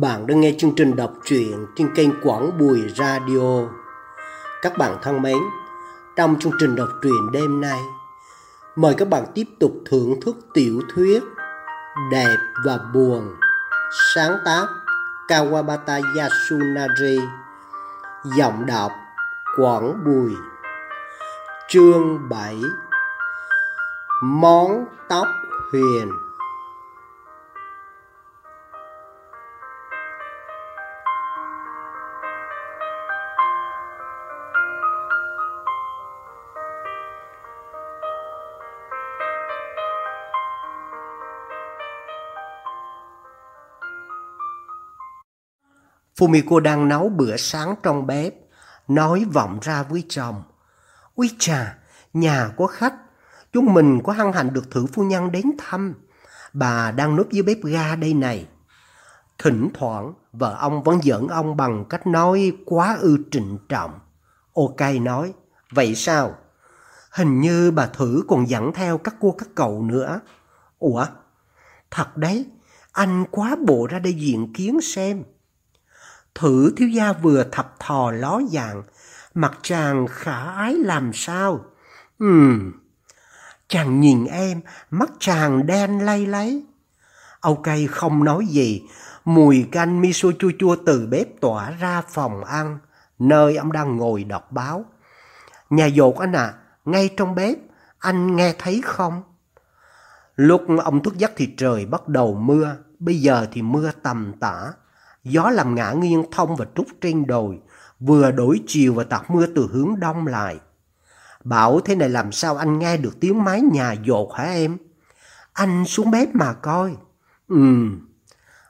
Bạn đang nghe chương trình đọc truyện trên kênh Quảng Bùi Radio. Các bạn thân mến, trong chương trình đọc truyện đêm nay, mời các bạn tiếp tục thưởng thức tiểu thuyết Đẹp và Buồn, sáng tác Kawabata Yasunari, giọng đọc Quảng Bùi. Chương 7 Món tóc huyền Fumiko đang nấu bữa sáng trong bếp, nói vọng ra với chồng. Úi trà, nhà có khách, chúng mình có hăng hạnh được thử phu nhân đến thăm. Bà đang núp dưới bếp ga đây này. Thỉnh thoảng, vợ ông vẫn giỡn ông bằng cách nói quá ư trịnh trọng. Ok nói, vậy sao? Hình như bà thử còn dẫn theo các cô các cậu nữa. Ủa, thật đấy, anh quá bộ ra đây diện kiến xem. Thử thiếu gia vừa thập thò ló dạng, mặt chàng khả ái làm sao? Ừm, chàng nhìn em, mắt chàng đen lay lấy. Âu cây không nói gì, mùi canh miso chua chua từ bếp tỏa ra phòng ăn, nơi ông đang ngồi đọc báo. Nhà dột anh à, ngay trong bếp, anh nghe thấy không? Lúc ông thức giấc thì trời bắt đầu mưa, bây giờ thì mưa tầm tã. Gió làm ngã nghiêng thông và trúc trên đồi, vừa đổi chiều và tạt mưa từ hướng đông lại. Bảo thế này làm sao anh nghe được tiếng mái nhà dột hả em? Anh xuống bếp mà coi. Ừm.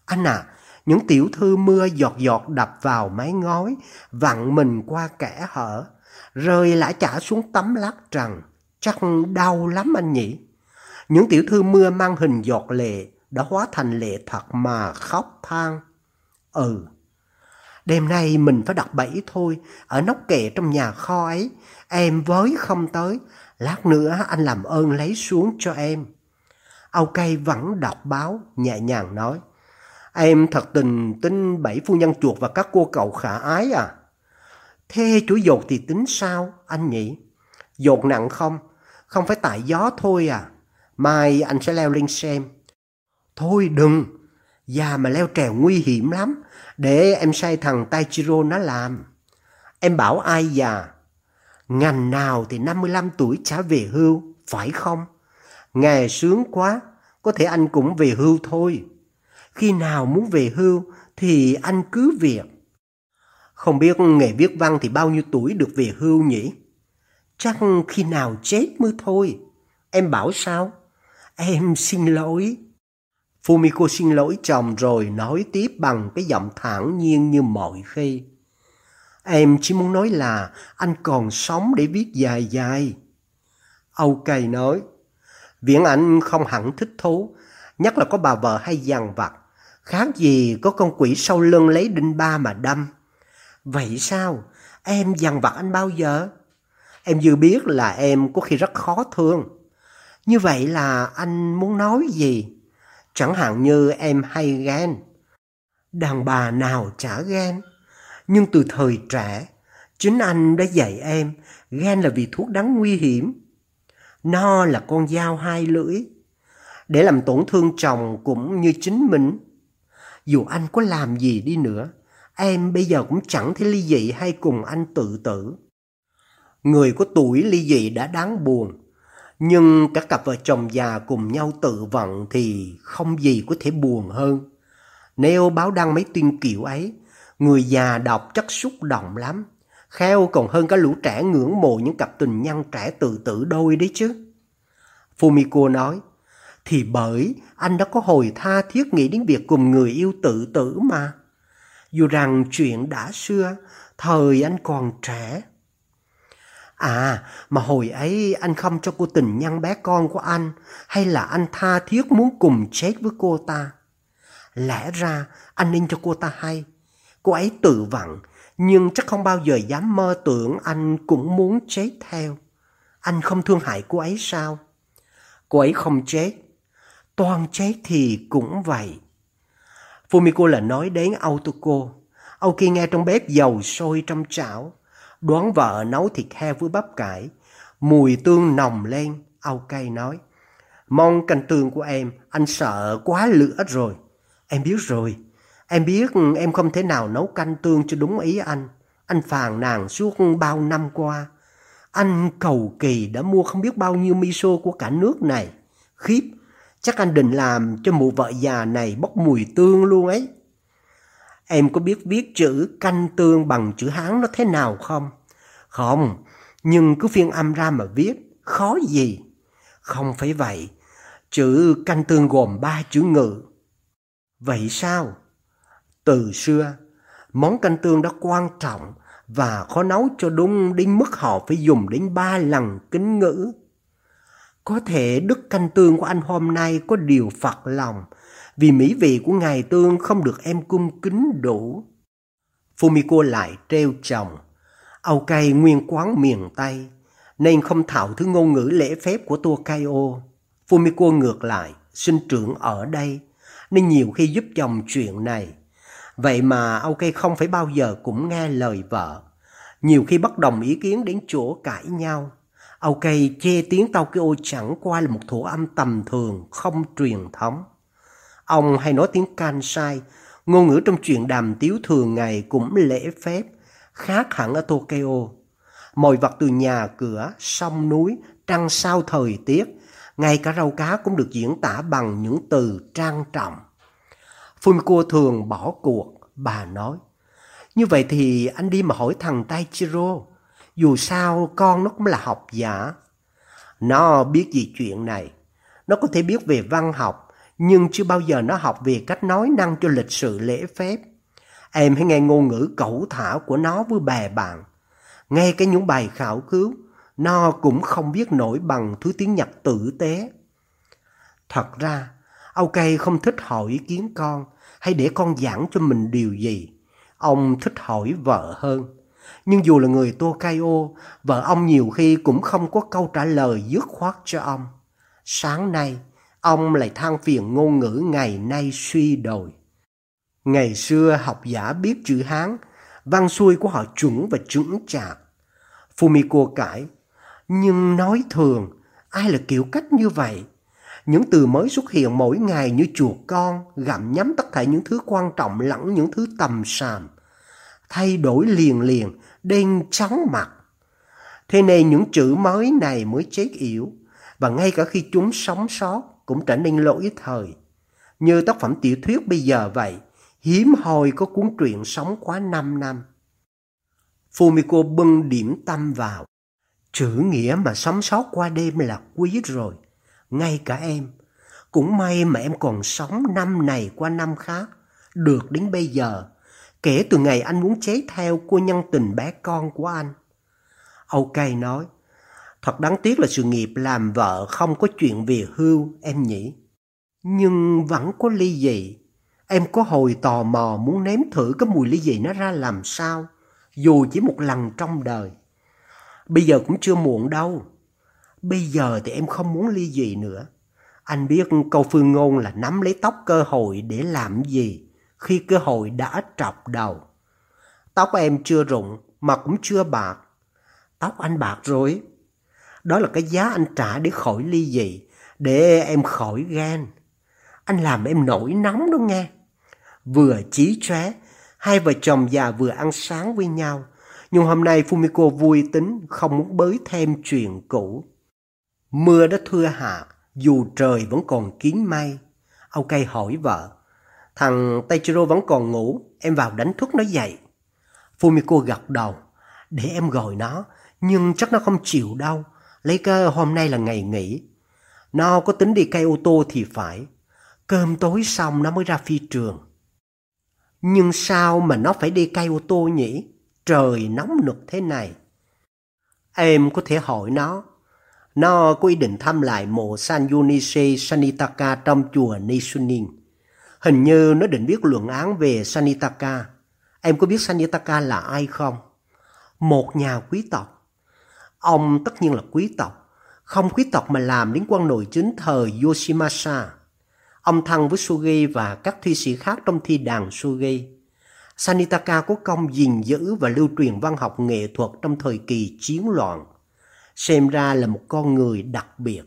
Anh à, những tiểu thư mưa giọt giọt đập vào mái ngói, vặn mình qua kẻ hở, rơi lã chả xuống tấm lát trần. Chắc đau lắm anh nhỉ? Những tiểu thư mưa mang hình giọt lệ đã hóa thành lệ thật mà khóc than. Ừ, đêm nay mình phải đặt bẫy thôi, ở nóc kệ trong nhà kho ấy, em với không tới, lát nữa anh làm ơn lấy xuống cho em. Âu cây vẫn đọc báo, nhẹ nhàng nói, em thật tình tin bảy phu nhân chuột và các cô cậu khả ái à? Thế chú dột thì tính sao, anh nhỉ? Dột nặng không? Không phải tại gió thôi à? Mai anh sẽ leo lên xem. Thôi đừng, Già mà leo trèo nguy hiểm lắm, để em sai thằng Taichiro nó làm. Em bảo ai già? Ngành nào thì 55 tuổi trả về hưu, phải không? Nghề sướng quá, có thể anh cũng về hưu thôi. Khi nào muốn về hưu thì anh cứ việc. Không biết nghề viết văn thì bao nhiêu tuổi được về hưu nhỉ? Chắc khi nào chết mới thôi. Em bảo sao? Em xin lỗi. Fumiko xin lỗi chồng rồi nói tiếp bằng cái giọng thản nhiên như mọi khi. Em chỉ muốn nói là anh còn sống để viết dài dài. Âu cây nói, Viễn ảnh không hẳn thích thú, nhất là có bà vợ hay dằn vặt. Khác gì có con quỷ sau lưng lấy đinh ba mà đâm. Vậy sao? Em dằn vặt anh bao giờ? Em vừa biết là em có khi rất khó thương. Như vậy là anh muốn nói gì? Chẳng hạn như em hay ghen. Đàn bà nào chả ghen. Nhưng từ thời trẻ, chính anh đã dạy em ghen là vì thuốc đắng nguy hiểm. Nó là con dao hai lưỡi. Để làm tổn thương chồng cũng như chính mình. Dù anh có làm gì đi nữa, em bây giờ cũng chẳng thể ly dị hay cùng anh tự tử. Người có tuổi ly dị đã đáng buồn, nhưng các cặp vợ chồng già cùng nhau tự vận thì không gì có thể buồn hơn. Nếu báo đăng mấy tuyên kiểu ấy, người già đọc chắc xúc động lắm. Kheo còn hơn cả lũ trẻ ngưỡng mộ những cặp tình nhân trẻ tự tử đôi đấy chứ. Fumiko nói, thì bởi anh đã có hồi tha thiết nghĩ đến việc cùng người yêu tự tử mà. Dù rằng chuyện đã xưa, thời anh còn trẻ. À, mà hồi ấy anh không cho cô tình nhân bé con của anh, hay là anh tha thiết muốn cùng chết với cô ta? Lẽ ra anh nên cho cô ta hay. Cô ấy tự vặn, nhưng chắc không bao giờ dám mơ tưởng anh cũng muốn chết theo. Anh không thương hại cô ấy sao? Cô ấy không chết. Toàn chết thì cũng vậy. Fumiko là nói đến Autoko. Aoki nghe trong bếp dầu sôi trong chảo. Đoán vợ nấu thịt heo với bắp cải. Mùi tương nồng lên. Aoki nói. Mong canh tương của em, anh sợ quá lửa rồi. Em biết rồi. Em biết em không thể nào nấu canh tương cho đúng ý anh. Anh phàn nàn suốt bao năm qua. Anh cầu kỳ đã mua không biết bao nhiêu miso của cả nước này. Khiếp, chắc anh định làm cho mụ vợ già này bốc mùi tương luôn ấy. Em có biết viết chữ canh tương bằng chữ Hán nó thế nào không? Không, nhưng cứ phiên âm ra mà viết, khó gì. Không phải vậy, chữ canh tương gồm ba chữ ngự. Vậy sao? Từ xưa, món canh tương đã quan trọng và khó nấu cho đúng đến mức họ phải dùng đến ba lần kính ngữ. Có thể đức canh tương của anh hôm nay có điều phật lòng vì mỹ vị của ngài tương không được em cung kính đủ. Fumiko lại treo chồng. Âu cay nguyên quán miền Tây nên không thạo thứ ngôn ngữ lễ phép của Tokayo. Fumiko ngược lại, sinh trưởng ở đây nên nhiều khi giúp chồng chuyện này. Vậy mà Âu cay không phải bao giờ cũng nghe lời vợ. Nhiều khi bất đồng ý kiến đến chỗ cãi nhau. Âu cây chê tiếng Tokyo chẳng qua là một thủ âm tầm thường, không truyền thống. Ông hay nói tiếng Kansai, ngôn ngữ trong chuyện đàm tiếu thường ngày cũng lễ phép, khác hẳn ở Tokyo. Mọi vật từ nhà cửa, sông núi, trăng sao thời tiết, ngay cả rau cá cũng được diễn tả bằng những từ trang trọng. Fumiko thường bỏ cuộc, bà nói. Như vậy thì anh đi mà hỏi thằng Taichiro. Dù sao con nó cũng là học giả. Nó biết gì chuyện này. Nó có thể biết về văn học, nhưng chưa bao giờ nó học về cách nói năng cho lịch sự lễ phép. Em hãy nghe ngôn ngữ cẩu thả của nó với bè bạn. nghe cái những bài khảo cứu, nó cũng không biết nổi bằng thứ tiếng Nhật tử tế. Thật ra, ok không thích hỏi ý kiến con hay để con giảng cho mình điều gì. Ông thích hỏi vợ hơn. Nhưng dù là người Tokyo, vợ ông nhiều khi cũng không có câu trả lời dứt khoát cho ông. Sáng nay, ông lại than phiền ngôn ngữ ngày nay suy đồi. Ngày xưa học giả biết chữ Hán, văn xuôi của họ chuẩn và chuẩn chạc. Fumiko cãi, nhưng nói thường, ai là kiểu cách như vậy? Những từ mới xuất hiện mỗi ngày như chuột con, gặm nhắm tất cả những thứ quan trọng lẫn những thứ tầm sàm. Thay đổi liền liền, đen trắng mặt. Thế nên những chữ mới này mới chết yếu và ngay cả khi chúng sống sót cũng trở nên lỗi thời. Như tác phẩm tiểu thuyết bây giờ vậy, hiếm hoi có cuốn truyện sống quá 5 năm. Fumiko bưng điểm tâm vào. Chữ nghĩa mà sống sót qua đêm là quý rồi. Ngay cả em. Cũng may mà em còn sống năm này qua năm khác. Được đến bây giờ. Kể từ ngày anh muốn chế theo cô nhân tình bé con của anh. Ok nói. Thật đáng tiếc là sự nghiệp làm vợ không có chuyện về hưu, em nhỉ. Nhưng vẫn có ly dị. Em có hồi tò mò muốn nếm thử cái mùi ly dị nó ra làm sao. Dù chỉ một lần trong đời. Bây giờ cũng chưa muộn đâu. Bây giờ thì em không muốn ly dị nữa. Anh biết câu phương ngôn là nắm lấy tóc cơ hội để làm gì khi cơ hội đã trọc đầu. Tóc em chưa rụng mà cũng chưa bạc. Tóc anh bạc rồi. Đó là cái giá anh trả để khỏi ly dị, để em khỏi gan. Anh làm em nổi nóng đó nghe. Vừa chí chóe, hai vợ chồng già vừa ăn sáng với nhau. Nhưng hôm nay Fumiko vui tính, không muốn bới thêm chuyện cũ. Mưa đã thưa hạ, dù trời vẫn còn kín mây. Ông cây hỏi vợ, thằng Taichiro vẫn còn ngủ, em vào đánh thức nó dậy. Fumiko gật đầu, để em gọi nó, nhưng chắc nó không chịu đâu. Lấy cơ, hôm nay là ngày nghỉ. Nó có tính đi cây ô tô thì phải. Cơm tối xong nó mới ra phi trường. Nhưng sao mà nó phải đi cây ô tô nhỉ? Trời nóng nực thế này. Em có thể hỏi nó. Nó có ý định thăm lại mộ San Yunishi Sanitaka trong chùa Nisunin. Hình như nó định viết luận án về Sanitaka. Em có biết Sanitaka là ai không? Một nhà quý tộc. Ông tất nhiên là quý tộc, không quý tộc mà làm đến quan nội chính thời Yoshimasa. Ông thân với Sugi và các thi sĩ khác trong thi đàn Sugi. Sanitaka có công gìn giữ và lưu truyền văn học nghệ thuật trong thời kỳ chiến loạn. Xem ra là một con người đặc biệt.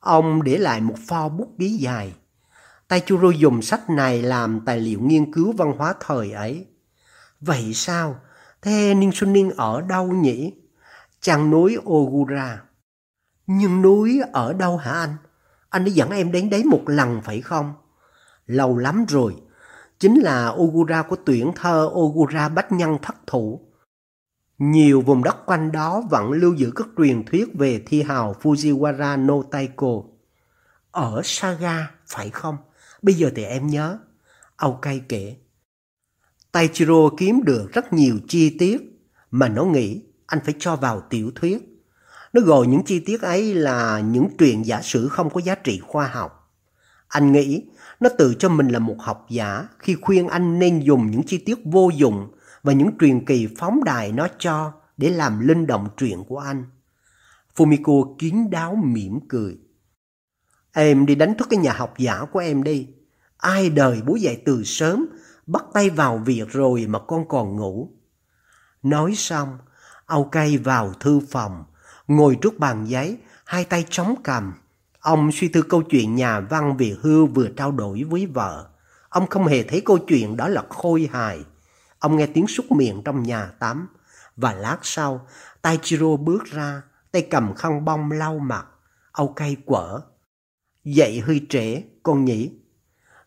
Ông để lại một pho bút ký dài. Taichiro dùng sách này làm tài liệu nghiên cứu văn hóa thời ấy. Vậy sao? Thế Ninh Xuân Ninh ở đâu nhỉ? Chàng núi Ogura. Nhưng núi ở đâu hả anh? Anh đã dẫn em đến đấy một lần phải không? Lâu lắm rồi. Chính là Ogura của tuyển thơ Ogura Bách Nhân thất thủ. Nhiều vùng đất quanh đó vẫn lưu giữ các truyền thuyết về thi hào Fujiwara no Taiko. Ở Saga, phải không? Bây giờ thì em nhớ. Âu cay kể. Taichiro kiếm được rất nhiều chi tiết mà nó nghĩ anh phải cho vào tiểu thuyết. Nó gọi những chi tiết ấy là những truyền giả sử không có giá trị khoa học. Anh nghĩ nó tự cho mình là một học giả khi khuyên anh nên dùng những chi tiết vô dụng và những truyền kỳ phóng đài nó cho để làm linh động truyện của anh. Fumiko kín đáo mỉm cười. Em đi đánh thức cái nhà học giả của em đi. Ai đời bố dạy từ sớm, bắt tay vào việc rồi mà con còn ngủ. Nói xong, Âu cây vào thư phòng, ngồi trước bàn giấy, hai tay chống cằm. Ông suy tư câu chuyện nhà văn về hưu vừa trao đổi với vợ. Ông không hề thấy câu chuyện đó là khôi hài. Ông nghe tiếng súc miệng trong nhà tắm. Và lát sau, tay chiro bước ra, tay cầm khăn bông lau mặt. Âu cây quở. Dậy hơi trễ, con nhỉ?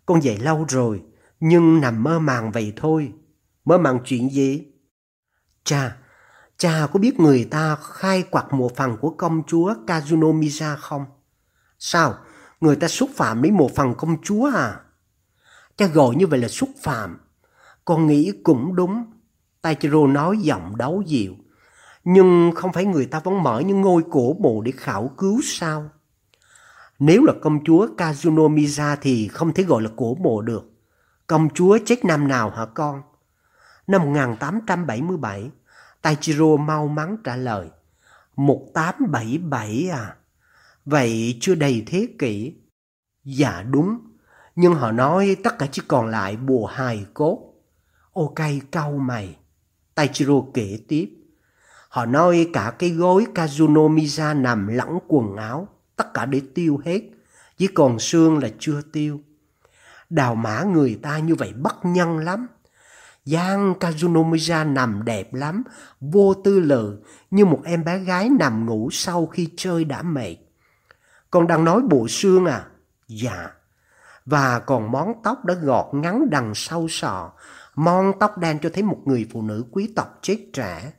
Con dậy lâu rồi, nhưng nằm mơ màng vậy thôi. Mơ màng chuyện gì? Cha, cha có biết người ta khai quật mộ phần của công chúa Kazunomiya không? Sao? Người ta xúc phạm đến mộ phần công chúa à? Cha gọi như vậy là xúc phạm. Con nghĩ cũng đúng. Taichiro nói giọng đấu dịu. Nhưng không phải người ta vẫn mở những ngôi cổ mộ để khảo cứu sao? Nếu là công chúa Kazunomiya thì không thể gọi là cổ mộ được. Công chúa chết năm nào hả con? Năm 1877, Taichiro mau mắn trả lời. 1877 à? Vậy chưa đầy thế kỷ. Dạ đúng, nhưng họ nói tất cả chỉ còn lại bùa hài cốt. Ok, cau mày. Taichiro kể tiếp. Họ nói cả cái gối Kazunomiya nằm lẫn quần áo, tất cả để tiêu hết, chỉ còn xương là chưa tiêu. Đào mã người ta như vậy bất nhân lắm. Giang Kazunomiya nằm đẹp lắm, vô tư lự, như một em bé gái nằm ngủ sau khi chơi đã mệt. Con đang nói bộ xương à? Dạ. Và còn món tóc đã gọt ngắn đằng sau sọ, mon tóc đen cho thấy một người phụ nữ quý tộc chết trẻ.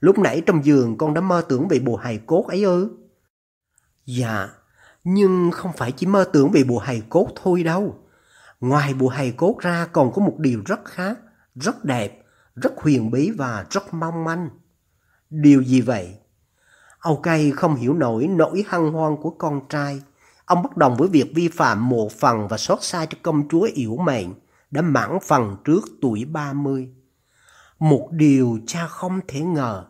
Lúc nãy trong giường con đã mơ tưởng về bộ hài cốt ấy ư? Dạ, nhưng không phải chỉ mơ tưởng về bộ hài cốt thôi đâu. Ngoài bộ hài cốt ra còn có một điều rất khác, rất đẹp, rất huyền bí và rất mong manh. Điều gì vậy? Âu Cây không hiểu nổi nỗi hăng hoan của con trai. Ông bất đồng với việc vi phạm một phần và xót xa cho công chúa yểu mệnh đã mãn phần trước tuổi 30. Một điều cha không thể ngờ.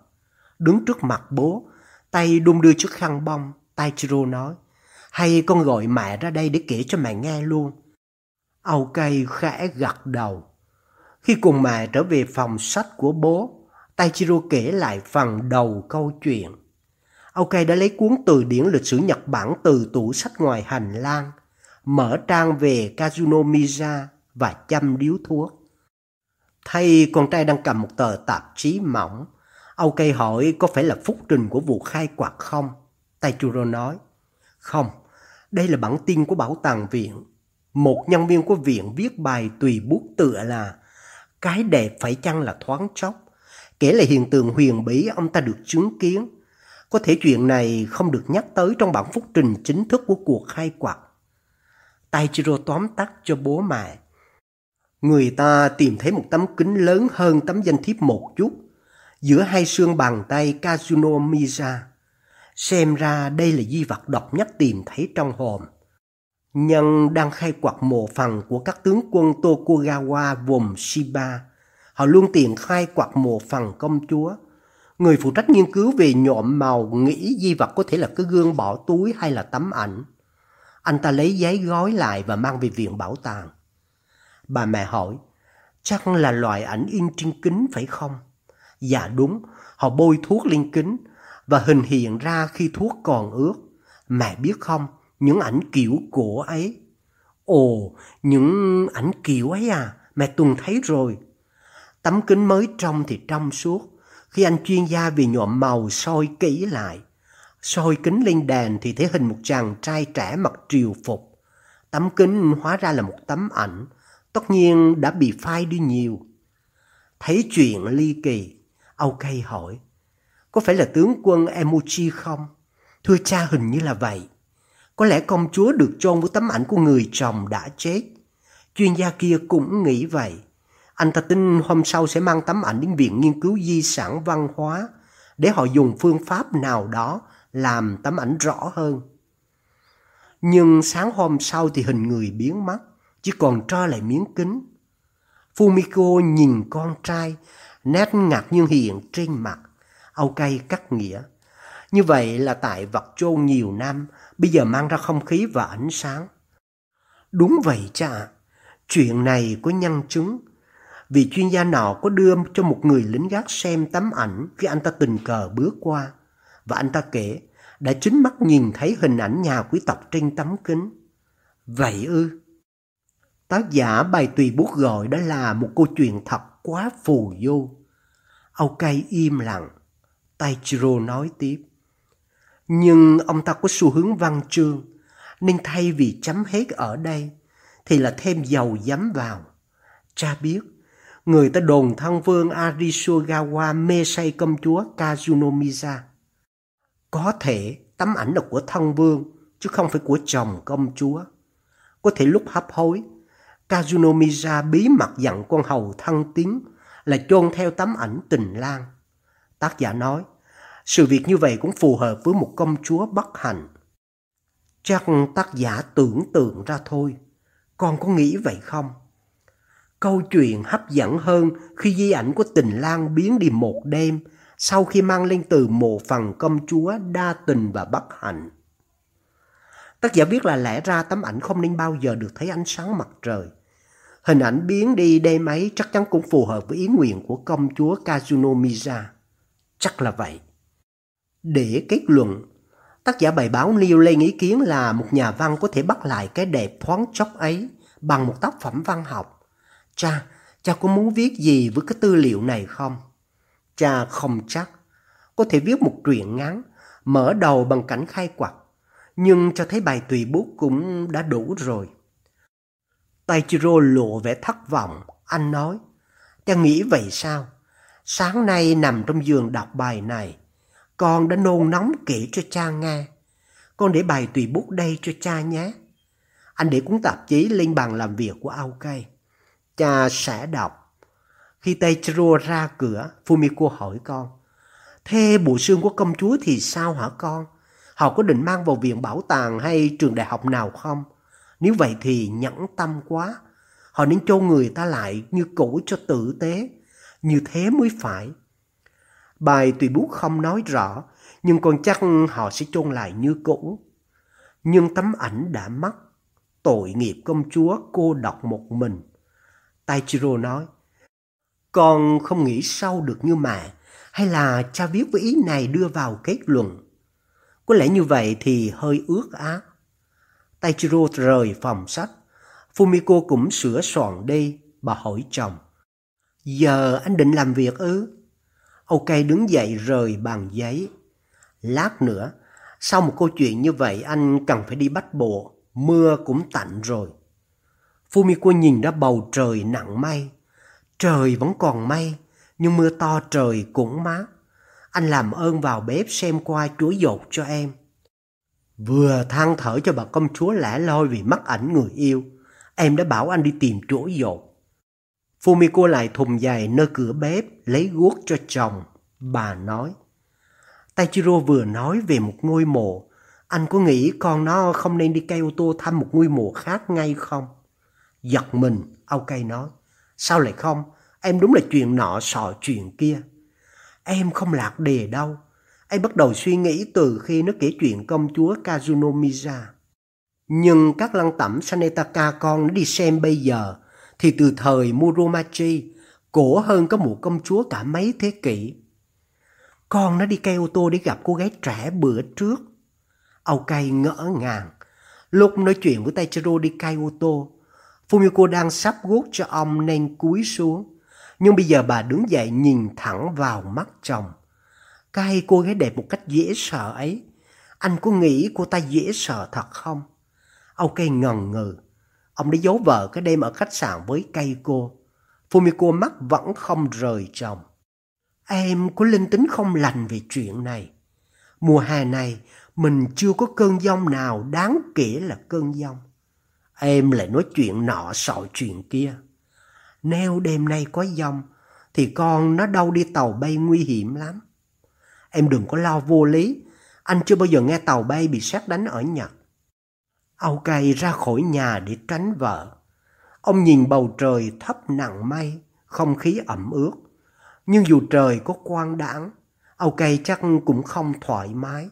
Đứng trước mặt bố, tay đung đưa chiếc khăn bông, Taichiro nói. Hay con gọi mẹ ra đây để kể cho mẹ nghe luôn. Âu cây khẽ gật đầu. Khi cùng mẹ trở về phòng sách của bố, Taichiro kể lại phần đầu câu chuyện. Ok đã lấy cuốn từ điển lịch sử Nhật Bản từ tủ sách ngoài hành lang, mở trang về Kazunomiya và chăm điếu thuốc. Thay con trai đang cầm một tờ tạp chí mỏng. Ok hỏi có phải là phúc trình của vụ khai quật không? Taichiro nói, không, đây là bản tin của bảo tàng viện. Một nhân viên của viện viết bài tùy bút tựa là cái đẹp phải chăng là thoáng chốc, kể lại hiện tượng huyền bí ông ta được chứng kiến. Có thể chuyện này không được nhắc tới trong bản phúc trình chính thức của cuộc khai quật. Taichiro tóm tắt cho bố mẹ. Người ta tìm thấy một tấm kính lớn hơn tấm danh thiếp một chút, giữa hai xương bàn tay Kazuno Misa. Xem ra đây là di vật độc nhất tìm thấy trong hòm. Nhân đang khai quật mộ phần của các tướng quân Tokugawa vùng Shiba. Họ luôn tiện khai quật mộ phần công chúa. Người phụ trách nghiên cứu về nhộm màu nghĩ di vật có thể là cái gương bỏ túi hay là tấm ảnh. Anh ta lấy giấy gói lại và mang về viện bảo tàng. Bà mẹ hỏi, chắc là loại ảnh in trên kính phải không? Dạ đúng, họ bôi thuốc lên kính và hình hiện ra khi thuốc còn ướt. Mẹ biết không, những ảnh kiểu cổ ấy. Ồ, những ảnh kiểu ấy à, mẹ Tùng thấy rồi. Tấm kính mới trong thì trong suốt. Khi anh chuyên gia về nhuộm màu soi kỹ lại, soi kính lên đèn thì thấy hình một chàng trai trẻ mặc triều phục. Tấm kính hóa ra là một tấm ảnh, tất nhiên đã bị phai đi nhiều. Thấy chuyện ly kỳ, Âu Cây hỏi, có phải là tướng quân Emoji không? Thưa cha hình như là vậy. Có lẽ công chúa được chôn với tấm ảnh của người chồng đã chết. Chuyên gia kia cũng nghĩ vậy. Anh ta tin hôm sau sẽ mang tấm ảnh đến Viện Nghiên cứu Di sản Văn hóa để họ dùng phương pháp nào đó làm tấm ảnh rõ hơn. Nhưng sáng hôm sau thì hình người biến mất, chỉ còn trơ lại miếng kính. Fumiko nhìn con trai, nét ngạc nhiên hiện trên mặt. Âu cay cắt nghĩa. Như vậy là tại vật chôn nhiều năm, bây giờ mang ra không khí và ánh sáng. Đúng vậy cha chuyện này có nhân chứng. Vì chuyên gia nọ có đưa cho một người lính gác xem tấm ảnh khi anh ta tình cờ bước qua. Và anh ta kể, đã chính mắt nhìn thấy hình ảnh nhà quý tộc trên tấm kính. Vậy ư? Tác giả bài tùy bút gọi đó là một câu chuyện thật quá phù vô. Âu im lặng. Taichiro nói tiếp. Nhưng ông ta có xu hướng văn chương, nên thay vì chấm hết ở đây, thì là thêm dầu dấm vào. Cha biết, người ta đồn thân vương Arisugawa mê say công chúa Kazunomiza. Có thể tấm ảnh là của thân vương, chứ không phải của chồng công chúa. Có thể lúc hấp hối, Kazunomiza bí mật dặn con hầu thân tín là chôn theo tấm ảnh tình lang. Tác giả nói, sự việc như vậy cũng phù hợp với một công chúa bất hạnh. Chắc tác giả tưởng tượng ra thôi. Con có nghĩ vậy không? Câu chuyện hấp dẫn hơn khi di ảnh của tình lang biến đi một đêm sau khi mang lên từ mộ phần công chúa đa tình và bất hạnh. Tác giả viết là lẽ ra tấm ảnh không nên bao giờ được thấy ánh sáng mặt trời. Hình ảnh biến đi đêm ấy chắc chắn cũng phù hợp với ý nguyện của công chúa Kazuno Miza. Chắc là vậy. Để kết luận, tác giả bài báo nêu lên ý kiến là một nhà văn có thể bắt lại cái đẹp thoáng chốc ấy bằng một tác phẩm văn học. Cha, cha có muốn viết gì với cái tư liệu này không? Cha không chắc. Có thể viết một truyện ngắn, mở đầu bằng cảnh khai quật, nhưng cho thấy bài tùy bút cũng đã đủ rồi. Taichiro lộ vẻ thất vọng, anh nói, cha nghĩ vậy sao? Sáng nay nằm trong giường đọc bài này, con đã nôn nóng kể cho cha nghe. Con để bài tùy bút đây cho cha nhé. Anh để cuốn tạp chí lên bàn làm việc của Aokei. Cha sẽ đọc. Khi Teichiro ra cửa, Fumiko hỏi con. Thế bộ xương của công chúa thì sao hả con? Họ có định mang vào viện bảo tàng hay trường đại học nào không? Nếu vậy thì nhẫn tâm quá. Họ nên chôn người ta lại như cũ cho tử tế. Như thế mới phải. Bài tùy bút không nói rõ, nhưng con chắc họ sẽ chôn lại như cũ. Nhưng tấm ảnh đã mất. Tội nghiệp công chúa cô độc một mình. Taichiro nói, con không nghĩ sâu được như mẹ, hay là cha viết với ý này đưa vào kết luận. Có lẽ như vậy thì hơi ước á Taichiro rời phòng sách. Fumiko cũng sửa soạn đi, bà hỏi chồng. Giờ anh định làm việc ư? Ok đứng dậy rời bàn giấy. Lát nữa, sau một câu chuyện như vậy anh cần phải đi bắt bộ, mưa cũng tạnh rồi. Fumiko nhìn ra bầu trời nặng mây. Trời vẫn còn mây, nhưng mưa to trời cũng mát. Anh làm ơn vào bếp xem qua chuối dột cho em. Vừa than thở cho bà công chúa lẻ loi vì mất ảnh người yêu, em đã bảo anh đi tìm chuỗi dột. Fumiko lại thùng giày nơi cửa bếp lấy guốc cho chồng. Bà nói. Taichiro vừa nói về một ngôi mộ. Anh có nghĩ con nó không nên đi cây ô tô thăm một ngôi mộ khác ngay không? Giật mình, Âu nói. Sao lại không? Em đúng là chuyện nọ sọ chuyện kia. Em không lạc đề đâu. Em bắt đầu suy nghĩ từ khi nó kể chuyện công chúa Kazunomiza. Nhưng các lăng tẩm Sanetaka con nó đi xem bây giờ thì từ thời Muromachi cổ hơn có một công chúa cả mấy thế kỷ. Con nó đi cây ô tô để gặp cô gái trẻ bữa trước. Âu cây ngỡ ngàng. Lúc nói chuyện với Taichiro đi cây ô tô, Fumiko đang sắp gốt cho ông nên cúi xuống. Nhưng bây giờ bà đứng dậy nhìn thẳng vào mắt chồng. Cái cô gái đẹp một cách dễ sợ ấy. Anh có nghĩ cô ta dễ sợ thật không? Âu cây ngần ngừ. Ông đã giấu vợ cái đêm ở khách sạn với cây cô. Fumiko mắt vẫn không rời chồng. Em có linh tính không lành về chuyện này. Mùa hè này, mình chưa có cơn giông nào đáng kể là cơn giông. Em lại nói chuyện nọ sọ chuyện kia. Nếu đêm nay có giông, thì con nó đâu đi tàu bay nguy hiểm lắm. Em đừng có lo vô lý, anh chưa bao giờ nghe tàu bay bị sát đánh ở Nhật. Ao cay ra khỏi nhà để tránh vợ. Ông nhìn bầu trời thấp nặng mây, không khí ẩm ướt. Nhưng dù trời có quang đãng, Ao cay chắc cũng không thoải mái.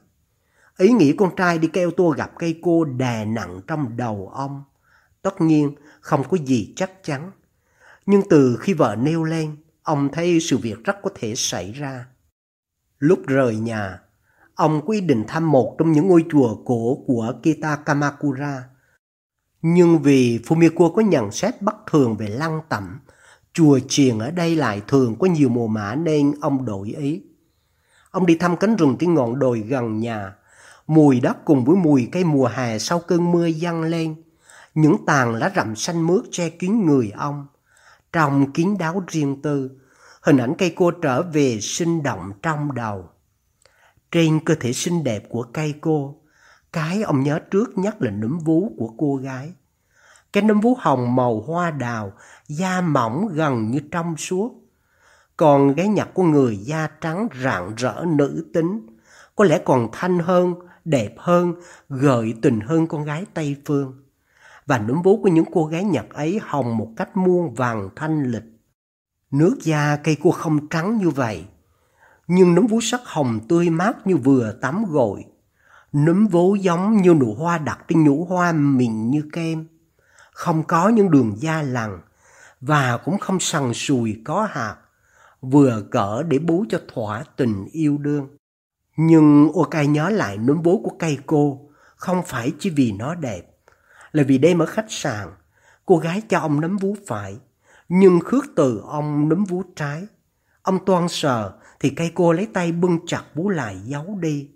Ý nghĩ con trai đi kêu tua gặp cây cô đè nặng trong đầu ông. Tất nhiên không có gì chắc chắn. Nhưng từ khi vợ nêu lên, ông thấy sự việc rất có thể xảy ra. Lúc rời nhà, ông quyết định thăm một trong những ngôi chùa cổ của Kita Kamakura. Nhưng vì Fumiko có nhận xét bất thường về lăng tẩm, chùa chiền ở đây lại thường có nhiều mồ mã nên ông đổi ý. Ông đi thăm cánh rừng trên ngọn đồi gần nhà. Mùi đất cùng với mùi cây mùa hè sau cơn mưa dâng lên. Những tàn lá rậm xanh mướt che kín người ông. Trong kín đáo riêng tư, hình ảnh cây cô trở về sinh động trong đầu. Trên cơ thể xinh đẹp của cây cô, cái ông nhớ trước nhất là núm vú của cô gái. Cái núm vú hồng màu hoa đào, da mỏng gần như trong suốt. Còn gái nhặt của người da trắng rạng rỡ nữ tính, có lẽ còn thanh hơn, đẹp hơn, gợi tình hơn con gái Tây Phương. Và núm vú của những cô gái Nhật ấy hồng một cách muôn vàng thanh lịch. Nước da cây cua không trắng như vậy, nhưng nấm vú sắc hồng tươi mát như vừa tắm gội. nấm vú giống như nụ hoa đặt trên nhũ hoa mịn như kem, không có những đường da lằn và cũng không sần sùi có hạt, vừa cỡ để bú cho thỏa tình yêu đương. Nhưng Okai nhớ lại nấm vú của cây cô, không phải chỉ vì nó đẹp, là vì đêm ở khách sạn, cô gái cho ông nấm vú phải, nhưng khước từ ông nấm vú trái. Ông toan sờ thì cây cô lấy tay bưng chặt vú lại giấu đi.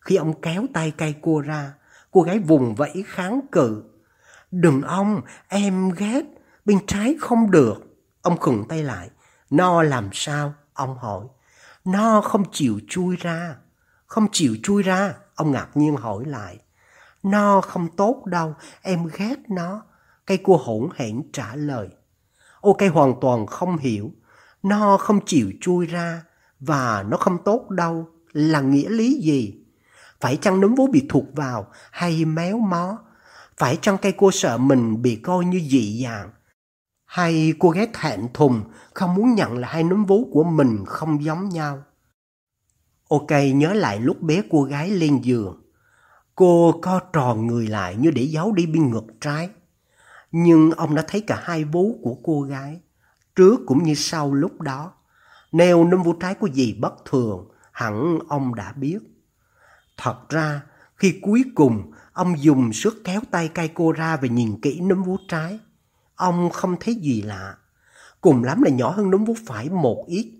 Khi ông kéo tay cây cô ra, cô gái vùng vẫy kháng cự. Đừng ông, em ghét, bên trái không được. Ông khừng tay lại. No làm sao? Ông hỏi. No không chịu chui ra. Không chịu chui ra, ông ngạc nhiên hỏi lại. No không tốt đâu, em ghét nó. Cây cua hỗn hển trả lời. Ô cây hoàn toàn không hiểu. No không chịu chui ra và nó không tốt đâu là nghĩa lý gì? Phải chăng núm vú bị thuộc vào hay méo mó? Phải chăng cây cô sợ mình bị coi như dị dạng? Hay cô ghét thẹn thùng không muốn nhận là hai núm vú của mình không giống nhau? Ok nhớ lại lúc bé cô gái lên giường. Cô co tròn người lại như để giấu đi bên ngực trái. Nhưng ông đã thấy cả hai vú của cô gái, trước cũng như sau lúc đó. Nếu nấm vú trái có gì bất thường, hẳn ông đã biết. Thật ra, khi cuối cùng ông dùng sức kéo tay cây cô ra và nhìn kỹ núm vú trái, ông không thấy gì lạ. Cùng lắm là nhỏ hơn núm vú phải một ít.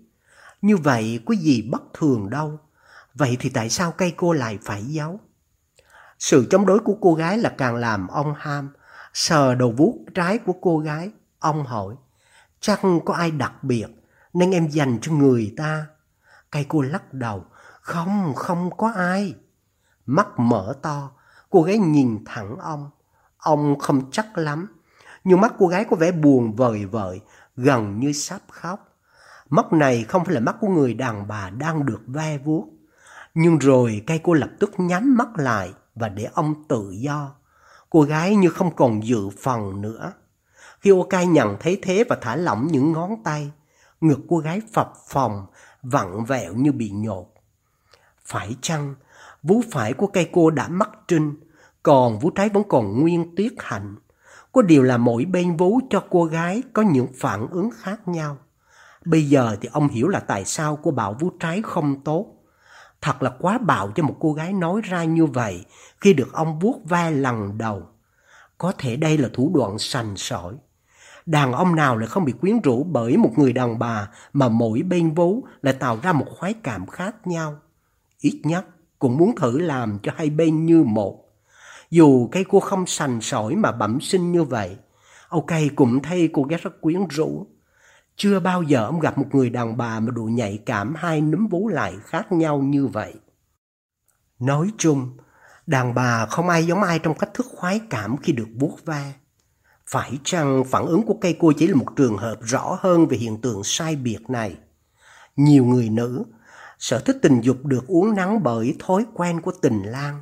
Như vậy có gì bất thường đâu. Vậy thì tại sao cây cô lại phải giấu? Sự chống đối của cô gái là càng làm ông ham. Sờ đầu vuốt trái của cô gái, ông hỏi, chắc có ai đặc biệt nên em dành cho người ta. Cây cô lắc đầu, không, không có ai. Mắt mở to, cô gái nhìn thẳng ông. Ông không chắc lắm, nhưng mắt cô gái có vẻ buồn vời vợi, gần như sắp khóc. Mắt này không phải là mắt của người đàn bà đang được ve vuốt. Nhưng rồi cây cô lập tức nhắm mắt lại và để ông tự do. Cô gái như không còn dự phần nữa. Khi ô cai nhận thấy thế và thả lỏng những ngón tay, ngực cô gái phập phồng, vặn vẹo như bị nhột. Phải chăng, vú phải của cây cô đã mắc trinh, còn vú trái vẫn còn nguyên tuyết hạnh. Có điều là mỗi bên vú cho cô gái có những phản ứng khác nhau. Bây giờ thì ông hiểu là tại sao cô bảo vú trái không tốt. Thật là quá bạo cho một cô gái nói ra như vậy khi được ông vuốt vai lần đầu. Có thể đây là thủ đoạn sành sỏi. Đàn ông nào lại không bị quyến rũ bởi một người đàn bà mà mỗi bên vú lại tạo ra một khoái cảm khác nhau. Ít nhất cũng muốn thử làm cho hai bên như một. Dù cây cô không sành sỏi mà bẩm sinh như vậy, ok cũng thấy cô gái rất quyến rũ. Chưa bao giờ ông gặp một người đàn bà mà đủ nhạy cảm hai núm vú lại khác nhau như vậy. Nói chung, đàn bà không ai giống ai trong cách thức khoái cảm khi được vuốt ve. Phải chăng phản ứng của cây cô chỉ là một trường hợp rõ hơn về hiện tượng sai biệt này? Nhiều người nữ sở thích tình dục được uống nắng bởi thói quen của tình lang.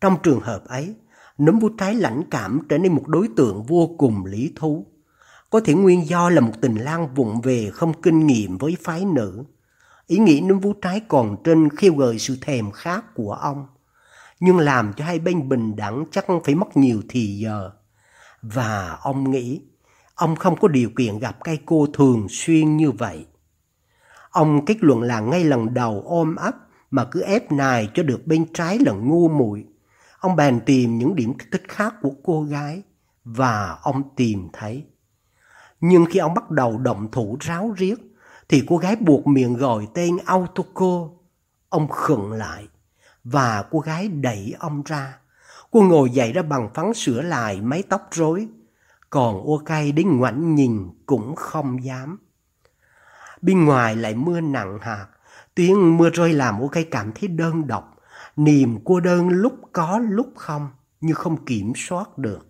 Trong trường hợp ấy, núm vú trái lãnh cảm trở nên một đối tượng vô cùng lý thú. Có thể nguyên do là một tình lang vụng về không kinh nghiệm với phái nữ. Ý nghĩ núm vú trái còn trên khiêu gợi sự thèm khát của ông. Nhưng làm cho hai bên bình đẳng chắc phải mất nhiều thì giờ. Và ông nghĩ, ông không có điều kiện gặp cây cô thường xuyên như vậy. Ông kết luận là ngay lần đầu ôm ấp mà cứ ép nài cho được bên trái là ngu muội. Ông bèn tìm những điểm kích thích khác của cô gái và ông tìm thấy. Nhưng khi ông bắt đầu động thủ ráo riết thì cô gái buộc miệng gọi tên Autoco. Ông khựng lại và cô gái đẩy ông ra. Cô ngồi dậy ra bằng phấn sửa lại mái tóc rối. Còn ô cay đến ngoảnh nhìn cũng không dám. Bên ngoài lại mưa nặng hạt. Tiếng mưa rơi làm ô cay cảm thấy đơn độc. Niềm cô đơn lúc có lúc không, như không kiểm soát được.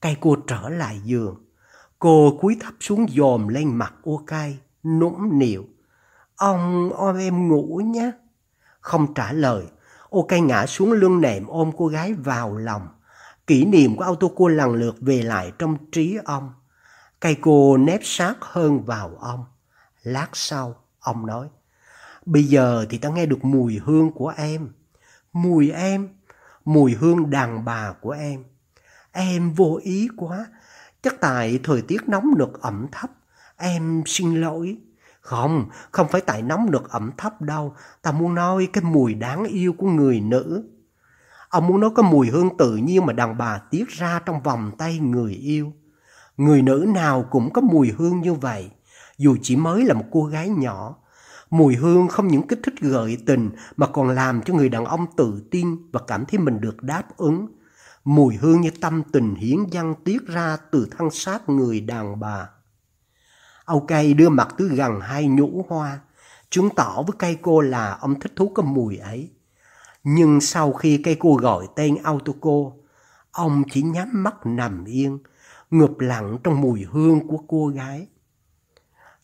Cây cô trở lại giường. Cô cúi thấp xuống dòm lên mặt ô cay, nũng nịu. Ông ôm em ngủ nhé. Không trả lời, ô cay ngã xuống lưng nệm ôm cô gái vào lòng. Kỷ niệm của auto cô lần lượt về lại trong trí ông. Cây cô nép sát hơn vào ông. Lát sau, ông nói, bây giờ thì ta nghe được mùi hương của em. Mùi em, mùi hương đàn bà của em. Em vô ý quá, chắc tại thời tiết nóng nực ẩm thấp. Em xin lỗi. Không, không phải tại nóng nực ẩm thấp đâu. Ta muốn nói cái mùi đáng yêu của người nữ. Ông muốn nói cái mùi hương tự nhiên mà đàn bà tiết ra trong vòng tay người yêu. Người nữ nào cũng có mùi hương như vậy dù chỉ mới là một cô gái nhỏ. Mùi hương không những kích thích gợi tình mà còn làm cho người đàn ông tự tin và cảm thấy mình được đáp ứng. Mùi hương như tâm tình hiến dâng tiết ra từ thân xác người đàn bà. Âu cây đưa mặt tới gần hai nhũ hoa, chứng tỏ với cây cô là ông thích thú cái mùi ấy. Nhưng sau khi cây cô gọi tên Autoco, ông chỉ nhắm mắt nằm yên, ngụp lặng trong mùi hương của cô gái.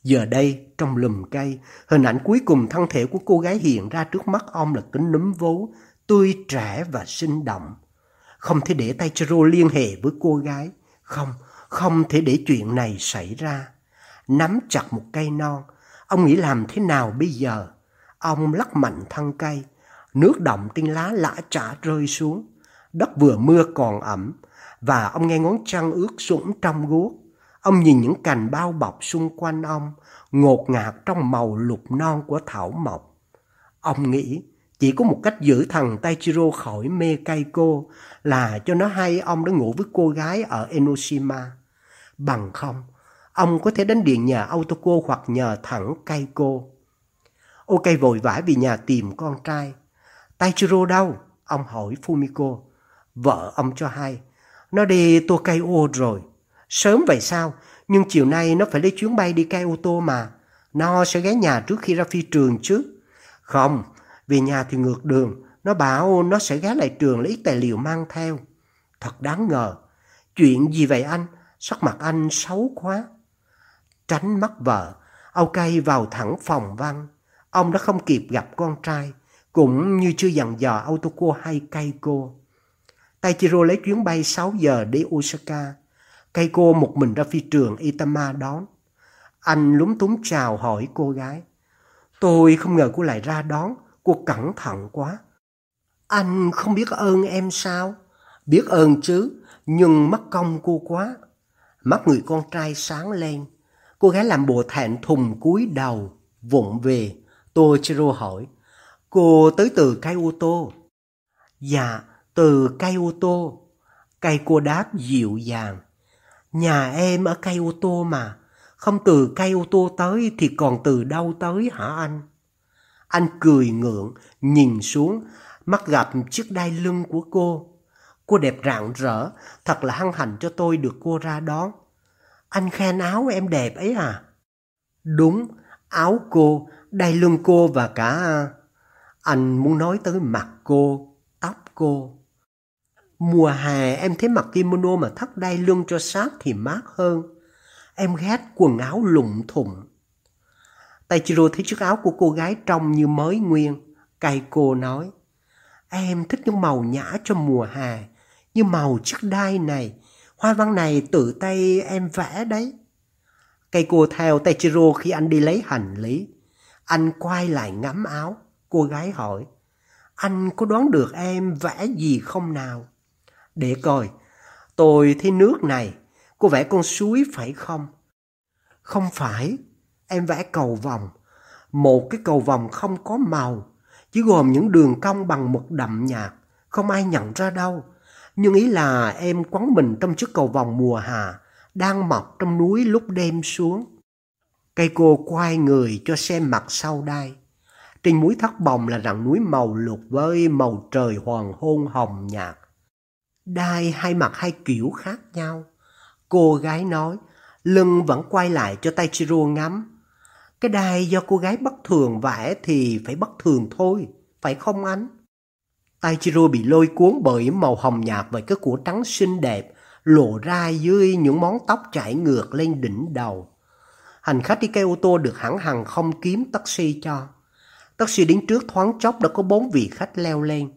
Giờ đây, trong lùm cây, hình ảnh cuối cùng thân thể của cô gái hiện ra trước mắt ông là cánh núm vú, tươi trẻ và sinh động. Không thể để tay Chiro liên hệ với cô gái. Không, không thể để chuyện này xảy ra. Nắm chặt một cây non, ông nghĩ làm thế nào bây giờ? Ông lắc mạnh thân cây, nước động trên lá lã chả rơi xuống. Đất vừa mưa còn ẩm, và ông nghe ngón chân ướt sũng trong guốc. Ông nhìn những cành bao bọc xung quanh ông, ngột ngạt trong màu lục non của thảo mộc. Ông nghĩ chỉ có một cách giữ thằng Taichiro khỏi mê cay cô là cho nó hay ông đã ngủ với cô gái ở Enoshima. Bằng không, ông có thể đến điện nhờ Autoco hoặc nhờ thẳng Kaiko. Ok vội vã vì nhà tìm con trai. Taichiro đâu? Ông hỏi Fumiko. Vợ ông cho hay. Nó đi Tokyo rồi. Sớm vậy sao? Nhưng chiều nay nó phải lấy chuyến bay đi cai ô tô mà. Nó sẽ ghé nhà trước khi ra phi trường chứ. Không, về nhà thì ngược đường. Nó bảo nó sẽ ghé lại trường lấy tài liệu mang theo. Thật đáng ngờ. Chuyện gì vậy anh? Sắc mặt anh xấu quá. Tránh mắt vợ, Âu Cây vào thẳng phòng văn. Ông đã không kịp gặp con trai, cũng như chưa dặn dò Autoco hay Keiko. cô. Taichiro lấy chuyến bay 6 giờ đi Osaka. Keiko cô một mình ra phi trường Itama đón. Anh lúng túng chào hỏi cô gái. Tôi không ngờ cô lại ra đón, cô cẩn thận quá. Anh không biết ơn em sao? Biết ơn chứ, nhưng mất công cô quá. Mắt người con trai sáng lên. Cô gái làm bộ thẹn thùng cúi đầu, vụng về. Tochiro hỏi, cô tới từ cây ô tô. Dạ, từ cây ô tô. Cây cô đáp dịu dàng. Nhà em ở cây ô tô mà. Không từ cây ô tô tới thì còn từ đâu tới hả anh? Anh cười ngượng, nhìn xuống, mắt gặp chiếc đai lưng của cô. Cô đẹp rạng rỡ, thật là hăng hạnh cho tôi được cô ra đón. Anh khen áo em đẹp ấy à? Đúng, áo cô, đai lưng cô và cả... Anh muốn nói tới mặt cô, tóc cô. Mùa hè em thấy mặc kimono mà thắt đai lưng cho sát thì mát hơn. Em ghét quần áo lụng thụng. Taichiro thấy chiếc áo của cô gái trông như mới nguyên. Cây cô nói, em thích những màu nhã cho mùa hè, như màu chiếc đai này. Hoa văn này tự tay em vẽ đấy. Cây cô theo Teichiro khi anh đi lấy hành lý. Anh quay lại ngắm áo. Cô gái hỏi, anh có đoán được em vẽ gì không nào? Để coi, tôi thấy nước này, cô vẽ con suối phải không? Không phải, em vẽ cầu vòng. Một cái cầu vòng không có màu, chỉ gồm những đường cong bằng mực đậm nhạt, không ai nhận ra đâu. Nhưng ý là em quấn mình trong chiếc cầu vòng mùa hạ, đang mọc trong núi lúc đêm xuống. Cây cô quay người cho xem mặt sau đai. Trên mũi thắt bồng là rặng núi màu lục với màu trời hoàng hôn hồng nhạt. Đai hai mặt hai kiểu khác nhau. Cô gái nói, lưng vẫn quay lại cho Taichiro ngắm. Cái đai do cô gái bất thường vẽ thì phải bất thường thôi, phải không anh? Taichiro bị lôi cuốn bởi màu hồng nhạt và cái của trắng xinh đẹp lộ ra dưới những món tóc chảy ngược lên đỉnh đầu. Hành khách đi cây ô tô được hãng hàng không kiếm taxi cho. Taxi đến trước thoáng chốc đã có bốn vị khách leo lên.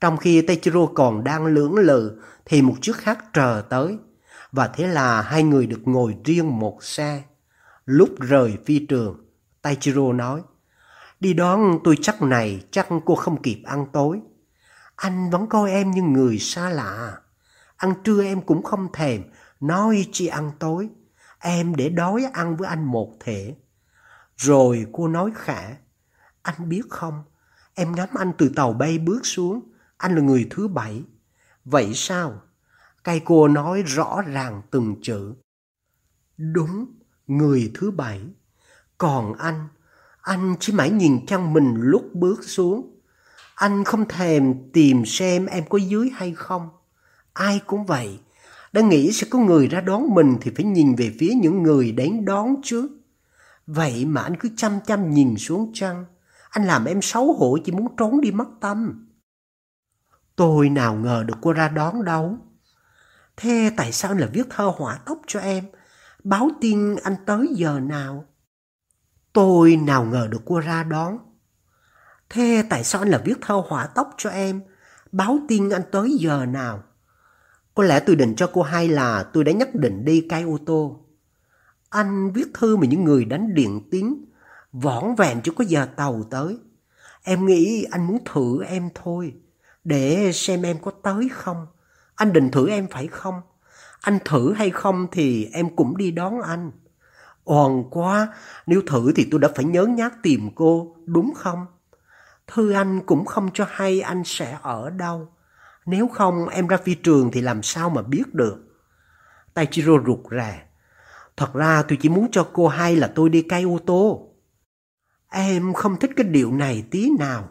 Trong khi Taichiro còn đang lưỡng lự thì một chiếc khác chờ tới. Và thế là hai người được ngồi riêng một xe. Lúc rời phi trường, Taichiro nói, Đi đón tôi chắc này chắc cô không kịp ăn tối. Anh vẫn coi em như người xa lạ. Ăn trưa em cũng không thèm, nói chi ăn tối. Em để đói ăn với anh một thể. Rồi cô nói khẽ, anh biết không, em ngắm anh từ tàu bay bước xuống, anh là người thứ bảy. Vậy sao? Cây cô nói rõ ràng từng chữ. Đúng, người thứ bảy. Còn anh, anh chỉ mãi nhìn chăng mình lúc bước xuống. Anh không thèm tìm xem em có dưới hay không. Ai cũng vậy. Đã nghĩ sẽ có người ra đón mình thì phải nhìn về phía những người đến đón chứ. Vậy mà anh cứ chăm chăm nhìn xuống trăng. Anh làm em xấu hổ chỉ muốn trốn đi mất tâm. Tôi nào ngờ được cô ra đón đâu. Thế tại sao anh lại viết thơ hỏa tốc cho em? Báo tin anh tới giờ nào? Tôi nào ngờ được cô ra đón. Thế tại sao anh lại viết thơ hỏa tốc cho em? Báo tin anh tới giờ nào? Có lẽ tôi định cho cô hay là tôi đã nhất định đi cai ô tô. Anh viết thư mà những người đánh điện tiếng, võn vẹn chứ có giờ tàu tới. Em nghĩ anh muốn thử em thôi, để xem em có tới không. Anh định thử em phải không? Anh thử hay không thì em cũng đi đón anh. Oòn quá, nếu thử thì tôi đã phải nhớ nhát tìm cô, đúng không? Thư anh cũng không cho hay anh sẽ ở đâu. Nếu không em ra phi trường thì làm sao mà biết được. Taichiro rụt rè. Thật ra tôi chỉ muốn cho cô hay là tôi đi cây ô tô. Em không thích cái điệu này tí nào.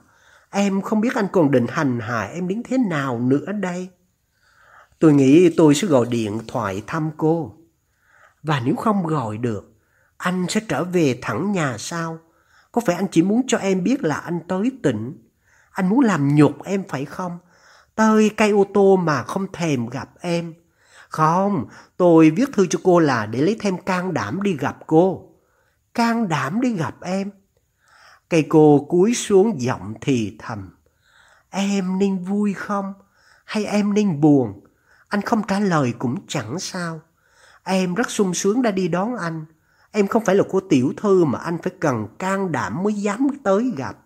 Em không biết anh còn định hành hạ em đến thế nào nữa đây. Tôi nghĩ tôi sẽ gọi điện thoại thăm cô. Và nếu không gọi được, anh sẽ trở về thẳng nhà sao? Có phải anh chỉ muốn cho em biết là anh tới tỉnh? Anh muốn làm nhục em phải không? Tới cây ô tô mà không thèm gặp em. Không, tôi viết thư cho cô là để lấy thêm can đảm đi gặp cô. Can đảm đi gặp em. Cây cô cúi xuống giọng thì thầm. Em nên vui không? Hay em nên buồn? Anh không trả lời cũng chẳng sao. Em rất sung sướng đã đi đón anh. Em không phải là cô tiểu thư mà anh phải cần can đảm mới dám tới gặp.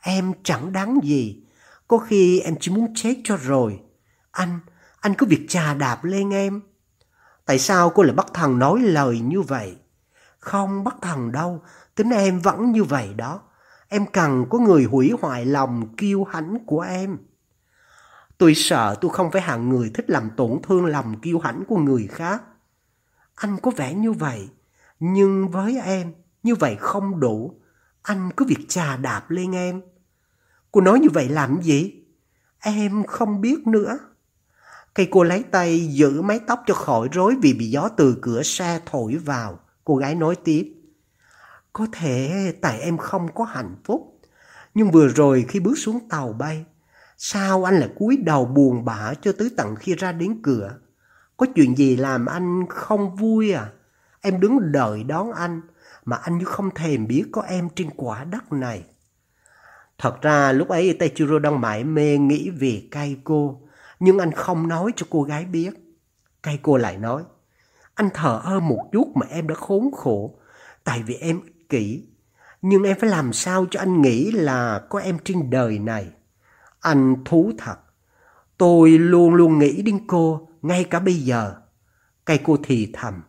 Em chẳng đáng gì. Có khi em chỉ muốn chết cho rồi. Anh, Anh cứ việc trà đạp lên em. Tại sao cô lại bắt thằng nói lời như vậy? Không bắt thằng đâu, tính em vẫn như vậy đó. Em cần có người hủy hoại lòng kiêu hãnh của em. Tôi sợ tôi không phải hạng người thích làm tổn thương lòng kiêu hãnh của người khác. Anh có vẻ như vậy, nhưng với em, như vậy không đủ. Anh cứ việc trà đạp lên em. Cô nói như vậy làm gì? Em không biết nữa. Cây cô lấy tay giữ mái tóc cho khỏi rối vì bị gió từ cửa xe thổi vào. Cô gái nói tiếp. Có thể tại em không có hạnh phúc. Nhưng vừa rồi khi bước xuống tàu bay, sao anh lại cúi đầu buồn bã cho tới tận khi ra đến cửa? Có chuyện gì làm anh không vui à? Em đứng đợi đón anh, mà anh như không thèm biết có em trên quả đất này. Thật ra lúc ấy Teichiro đang mải mê nghĩ về Kaiko, cô, nhưng anh không nói cho cô gái biết. Cây cô lại nói, anh thở ơ một chút mà em đã khốn khổ, tại vì em ích kỷ. Nhưng em phải làm sao cho anh nghĩ là có em trên đời này. Anh thú thật, tôi luôn luôn nghĩ đến cô, ngay cả bây giờ. Cây cô thì thầm,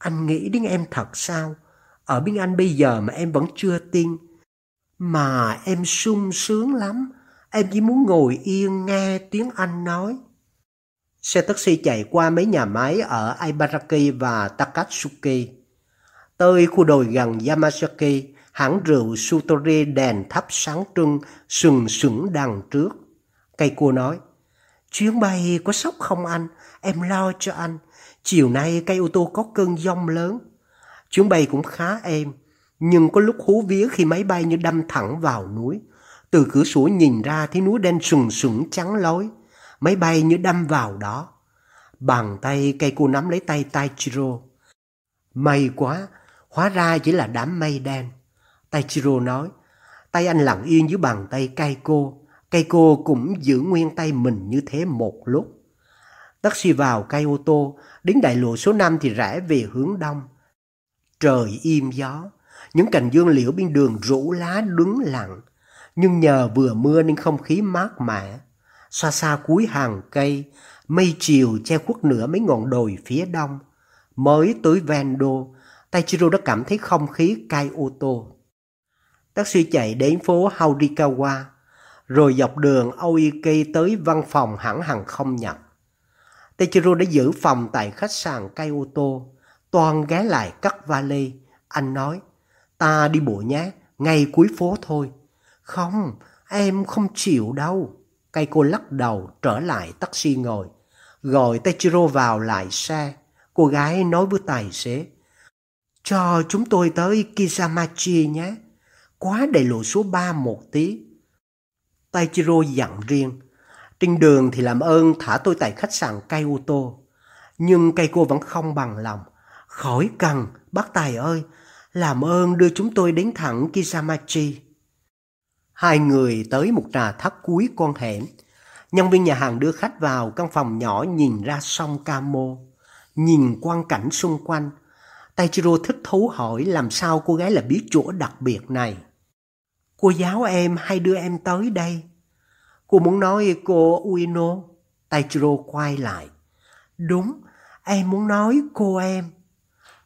anh nghĩ đến em thật sao? Ở bên anh bây giờ mà em vẫn chưa tin. Mà em sung sướng lắm, em chỉ muốn ngồi yên nghe tiếng anh nói. Xe taxi chạy qua mấy nhà máy ở Ibaraki và Takatsuki. Tới khu đồi gần Yamazaki, hãng rượu Sutori đèn thắp sáng trưng sừng sững đằng trước. Cây cua nói, chuyến bay có sốc không anh? Em lo cho anh. Chiều nay cây ô tô có cơn giông lớn. Chuyến bay cũng khá êm, nhưng có lúc hú vía khi máy bay như đâm thẳng vào núi. Từ cửa sổ nhìn ra thấy núi đen sừng sững trắng lối. Máy bay như đâm vào đó. Bàn tay cây cô nắm lấy tay Taichiro. May quá, hóa ra chỉ là đám mây đen. Taichiro nói, tay anh lặng yên dưới bàn tay cây cô. Cây cô cũng giữ nguyên tay mình như thế một lúc. Taxi vào cây ô tô, đến đại lộ số 5 thì rẽ về hướng đông. Trời im gió, những cành dương liễu bên đường rủ lá đứng lặng, nhưng nhờ vừa mưa nên không khí mát mẻ. Xa xa cuối hàng cây, mây chiều che khuất nửa mấy ngọn đồi phía đông. Mới tới Vendo, Taichiro đã cảm thấy không khí cay ô tô. Taxi chạy đến phố Haurikawa, rồi dọc đường Oike tới văn phòng hãng hàng không Nhật. Techiro đã giữ phòng tại khách sạn cây ô tô. Toàn ghé lại cắt vali. Anh nói, ta đi bộ nhé, ngay cuối phố thôi. Không, em không chịu đâu. Cây cô lắc đầu trở lại taxi ngồi. Gọi Techiro vào lại xe. Cô gái nói với tài xế. Cho chúng tôi tới Kizamachi nhé. Quá đầy lộ số 3 một tí. Taichiro dặn riêng. Trên đường thì làm ơn thả tôi tại khách sạn cây ô tô. Nhưng cây cô vẫn không bằng lòng. Khỏi cần, bác Tài ơi, làm ơn đưa chúng tôi đến thẳng Kisamachi. Hai người tới một trà thắt cuối con hẻm. Nhân viên nhà hàng đưa khách vào căn phòng nhỏ nhìn ra sông Camo. Nhìn quang cảnh xung quanh. Taichiro thích thú hỏi làm sao cô gái lại biết chỗ đặc biệt này. Cô giáo em hay đưa em tới đây. Cô muốn nói cô Uino. Taichiro quay lại. Đúng, em muốn nói cô em.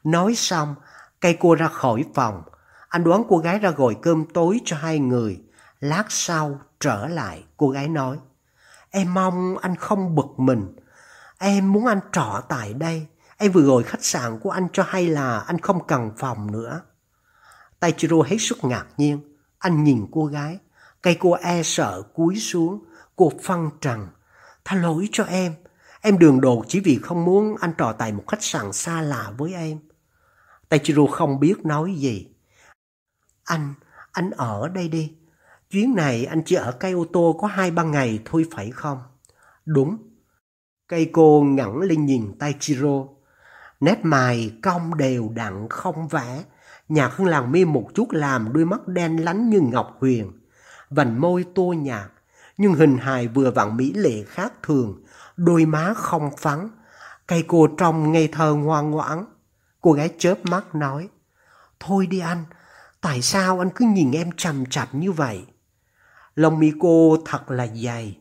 Nói xong, cây cô ra khỏi phòng. Anh đoán cô gái ra gọi cơm tối cho hai người. Lát sau trở lại, cô gái nói. Em mong anh không bực mình. Em muốn anh trọ tại đây. Em vừa gọi khách sạn của anh cho hay là anh không cần phòng nữa. Taichiro hết sức ngạc nhiên. Anh nhìn cô gái. Cây cô e sợ cúi xuống, cô phân trần. Tha lỗi cho em, em đường đột chỉ vì không muốn anh trò tại một khách sạn xa lạ với em. Taichiro không biết nói gì. Anh, anh ở đây đi. Chuyến này anh chỉ ở cây ô tô có hai ba ngày thôi phải không? Đúng. Cây cô ngẩng lên nhìn Taichiro. Nét mày cong đều đặn không vẽ. Nhạc hơn làng mi một chút làm đôi mắt đen lánh như ngọc huyền vành môi tô nhạt, nhưng hình hài vừa vặn mỹ lệ khác thường, đôi má không phắn. Cây cô trông ngây thơ ngoan ngoãn. Cô gái chớp mắt nói, Thôi đi anh, tại sao anh cứ nhìn em chằm chặp như vậy? Lông mi cô thật là dày.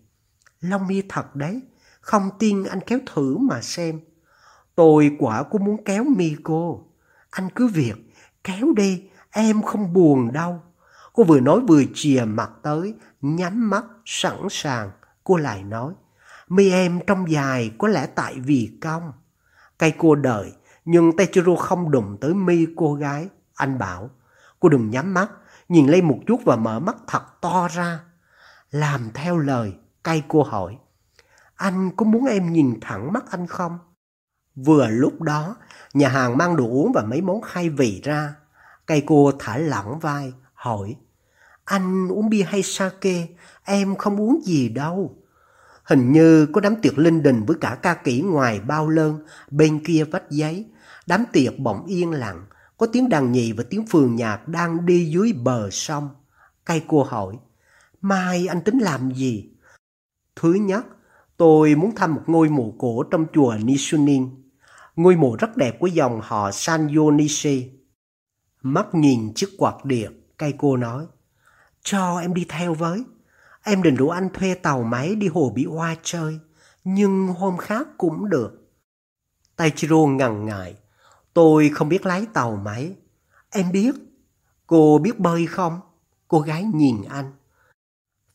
Lông mi thật đấy, Không tin anh kéo thử mà xem. Tôi quả cũng muốn kéo mi cô Anh cứ việc, kéo đi, em không buồn đâu. Cô vừa nói vừa chìa mặt tới, nhắm mắt, sẵn sàng. Cô lại nói, mi em trong dài có lẽ tại vì cong. Cây cô đợi, nhưng Teichiro không đụng tới mi cô gái. Anh bảo, cô đừng nhắm mắt, nhìn lên một chút và mở mắt thật to ra. Làm theo lời, cây cô hỏi, anh có muốn em nhìn thẳng mắt anh không? Vừa lúc đó, nhà hàng mang đồ uống và mấy món khai vị ra. Cây cô thả lỏng vai, hỏi, anh uống bia hay sake, em không uống gì đâu. Hình như có đám tiệc linh đình với cả ca kỹ ngoài bao lơn, bên kia vách giấy. Đám tiệc bỗng yên lặng, có tiếng đàn nhị và tiếng phường nhạc đang đi dưới bờ sông. Cây cô hỏi, mai anh tính làm gì? Thứ nhất, tôi muốn thăm một ngôi mộ cổ trong chùa Nisunin. Ngôi mộ rất đẹp của dòng họ Sanyo Nishi. Mắt nhìn chiếc quạt điện, cây cô nói, cho em đi theo với. Em định rủ anh thuê tàu máy đi hồ Bị Hoa chơi, nhưng hôm khác cũng được. Taichiro ngần ngại, tôi không biết lái tàu máy. Em biết, cô biết bơi không? Cô gái nhìn anh.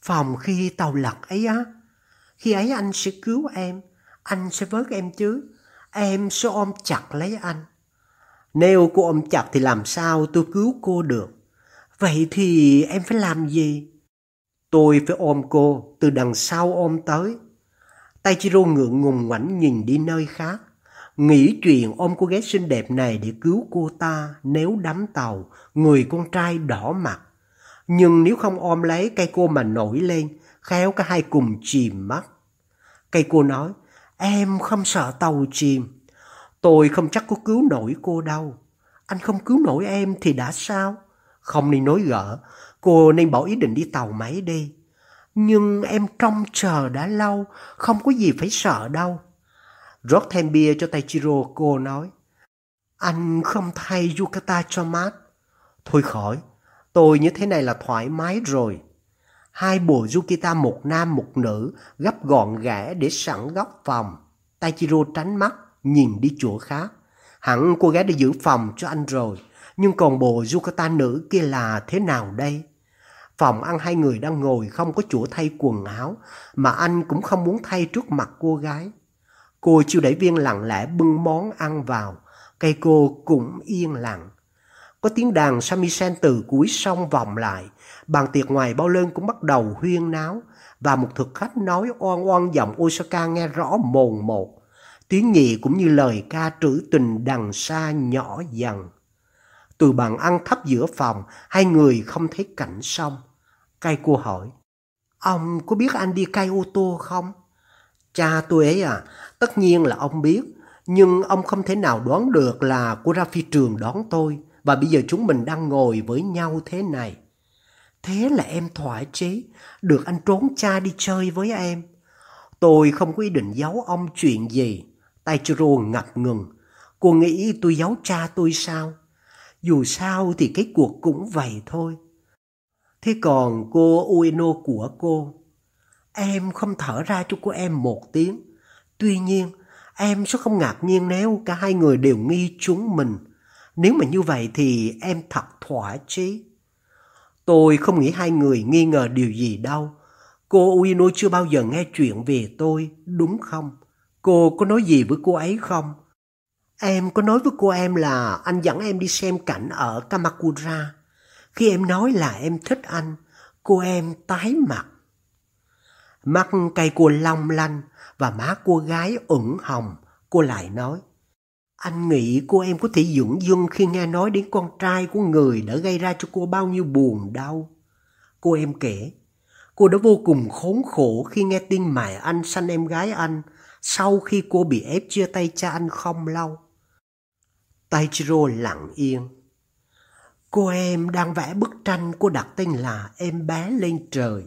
Phòng khi tàu lật ấy á, khi ấy anh sẽ cứu em, anh sẽ vớt em chứ, em sẽ ôm chặt lấy anh. Nếu cô ôm chặt thì làm sao tôi cứu cô được? Vậy thì em phải làm gì? Tôi phải ôm cô, từ đằng sau ôm tới. tay chiro ngượng ngùng ngoảnh nhìn đi nơi khác. Nghĩ chuyện ôm cô gái xinh đẹp này để cứu cô ta nếu đắm tàu, người con trai đỏ mặt. Nhưng nếu không ôm lấy cây cô mà nổi lên, khéo cả hai cùng chìm mất. Cây cô nói, em không sợ tàu chìm. Tôi không chắc có cứu nổi cô đâu. Anh không cứu nổi em thì đã sao? Không nên nói gỡ, cô nên bỏ ý định đi tàu máy đi. Nhưng em trông chờ đã lâu, không có gì phải sợ đâu. Rót thêm bia cho Taichiro, cô nói. Anh không thay yukata cho mát. Thôi khỏi, tôi như thế này là thoải mái rồi. Hai bộ Yukita một nam một nữ gấp gọn gẽ để sẵn góc phòng. Taichiro tránh mắt, nhìn đi chỗ khác. Hẳn cô gái đã giữ phòng cho anh rồi. Nhưng còn bộ yukata nữ kia là thế nào đây? Phòng ăn hai người đang ngồi không có chỗ thay quần áo, mà anh cũng không muốn thay trước mặt cô gái. Cô chiêu đẩy viên lặng lẽ bưng món ăn vào, cây cô cũng yên lặng. Có tiếng đàn samisen từ cuối sông vòng lại, bàn tiệc ngoài bao lơn cũng bắt đầu huyên náo, và một thực khách nói oan oan giọng Osaka nghe rõ mồn một. Tiếng nhị cũng như lời ca trữ tình đằng xa nhỏ dần. Từ bàn ăn thấp giữa phòng, hai người không thấy cảnh xong. Cây cô hỏi, ông có biết anh đi cay ô tô không? Cha tôi ấy à, tất nhiên là ông biết, nhưng ông không thể nào đoán được là cô ra phi trường đón tôi và bây giờ chúng mình đang ngồi với nhau thế này. Thế là em thoải chí, được anh trốn cha đi chơi với em. Tôi không có ý định giấu ông chuyện gì. Taichiro ngập ngừng. Cô nghĩ tôi giấu cha tôi sao? Dù sao thì cái cuộc cũng vậy thôi. Thế còn cô Ueno của cô? Em không thở ra cho cô em một tiếng. Tuy nhiên, em sẽ không ngạc nhiên nếu cả hai người đều nghi chúng mình. Nếu mà như vậy thì em thật thỏa chí. Tôi không nghĩ hai người nghi ngờ điều gì đâu. Cô Ueno chưa bao giờ nghe chuyện về tôi, đúng không? Cô có nói gì với cô ấy không? Em có nói với cô em là anh dẫn em đi xem cảnh ở Kamakura. Khi em nói là em thích anh, cô em tái mặt. Mắt cây cô long lanh và má cô gái ửng hồng. Cô lại nói, anh nghĩ cô em có thể dưỡng dưng khi nghe nói đến con trai của người đã gây ra cho cô bao nhiêu buồn đau. Cô em kể, cô đã vô cùng khốn khổ khi nghe tin mẹ anh sanh em gái anh sau khi cô bị ép chia tay cha anh không lâu. Taichiro lặng yên. Cô em đang vẽ bức tranh cô đặt tên là Em bé lên trời.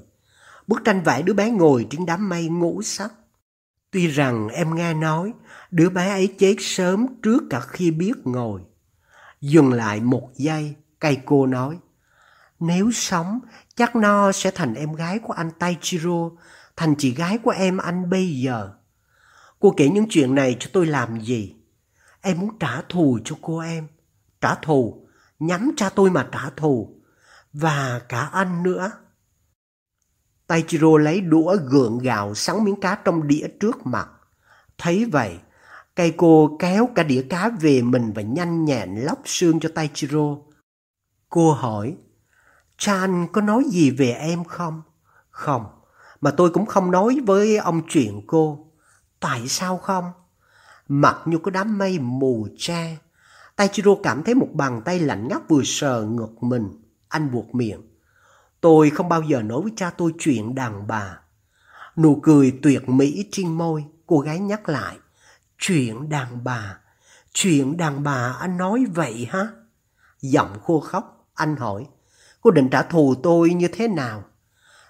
Bức tranh vẽ đứa bé ngồi trên đám mây ngũ sắc. Tuy rằng em nghe nói đứa bé ấy chết sớm trước cả khi biết ngồi. Dừng lại một giây, cây cô nói. Nếu sống, chắc no sẽ thành em gái của anh Taichiro, thành chị gái của em anh bây giờ. Cô kể những chuyện này cho tôi làm gì? Em muốn trả thù cho cô em. Trả thù, nhắm cha tôi mà trả thù. Và cả anh nữa. Taichiro lấy đũa gượng gạo sắn miếng cá trong đĩa trước mặt. Thấy vậy, cây cô kéo cả đĩa cá về mình và nhanh nhẹn lóc xương cho Taichiro. Cô hỏi, cha anh có nói gì về em không? Không, mà tôi cũng không nói với ông chuyện cô. Tại sao không? Mặt như có đám mây mù che. Taichiro cảm thấy một bàn tay lạnh ngắt vừa sờ ngực mình. Anh buộc miệng. Tôi không bao giờ nói với cha tôi chuyện đàn bà. Nụ cười tuyệt mỹ trên môi, cô gái nhắc lại. Chuyện đàn bà, chuyện đàn bà anh nói vậy hả? Giọng khô khóc, anh hỏi. Cô định trả thù tôi như thế nào?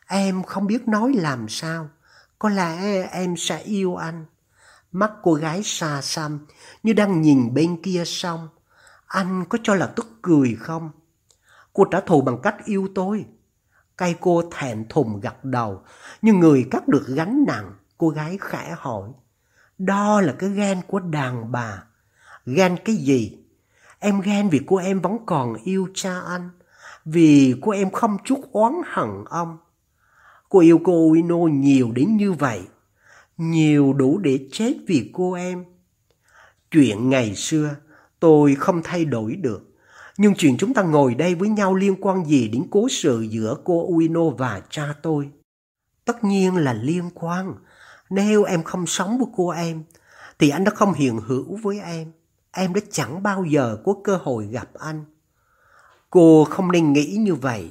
Em không biết nói làm sao. Có lẽ em sẽ yêu anh. Mắt cô gái xa xăm như đang nhìn bên kia sông. Anh có cho là tức cười không? Cô trả thù bằng cách yêu tôi. Cây cô thẹn thùng gật đầu, như người cắt được gánh nặng. Cô gái khẽ hỏi. Đó là cái ghen của đàn bà. Ghen cái gì? Em ghen vì cô em vẫn còn yêu cha anh. Vì cô em không chút oán hận ông. Cô yêu cô Uino nhiều đến như vậy. Nhiều đủ để chết vì cô em. Chuyện ngày xưa tôi không thay đổi được. Nhưng chuyện chúng ta ngồi đây với nhau liên quan gì đến cố sự giữa cô Uino và cha tôi? Tất nhiên là liên quan. Nếu em không sống với cô em, thì anh đã không hiện hữu với em. Em đã chẳng bao giờ có cơ hội gặp anh. Cô không nên nghĩ như vậy.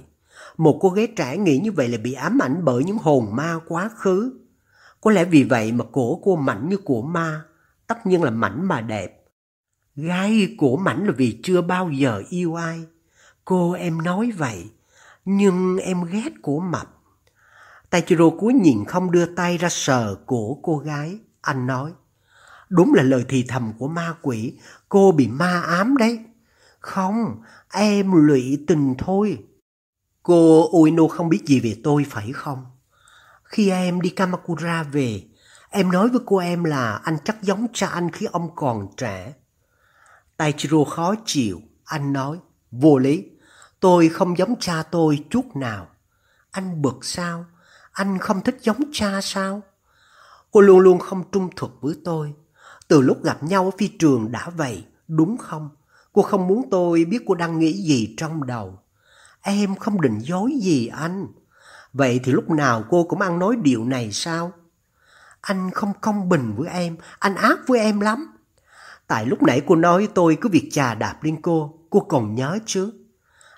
Một cô gái trẻ nghĩ như vậy là bị ám ảnh bởi những hồn ma quá khứ. Có lẽ vì vậy mà cổ cô mảnh như của ma, tất nhiên là mảnh mà đẹp. Gái cổ mảnh là vì chưa bao giờ yêu ai. Cô em nói vậy, nhưng em ghét cổ mập. Taichiro cúi nhìn không đưa tay ra sờ cổ cô gái. Anh nói, đúng là lời thì thầm của ma quỷ, cô bị ma ám đấy. Không, em lụy tình thôi. Cô Uino không biết gì về tôi phải không? Khi em đi Kamakura về, em nói với cô em là anh chắc giống cha anh khi ông còn trẻ. Taichiro khó chịu, anh nói, vô lý, tôi không giống cha tôi chút nào. Anh bực sao? Anh không thích giống cha sao? Cô luôn luôn không trung thực với tôi. Từ lúc gặp nhau ở phi trường đã vậy, đúng không? Cô không muốn tôi biết cô đang nghĩ gì trong đầu. Em không định dối gì anh. Vậy thì lúc nào cô cũng ăn nói điều này sao? Anh không công bình với em, anh ác với em lắm. Tại lúc nãy cô nói tôi cứ việc chà đạp lên cô, cô còn nhớ chứ?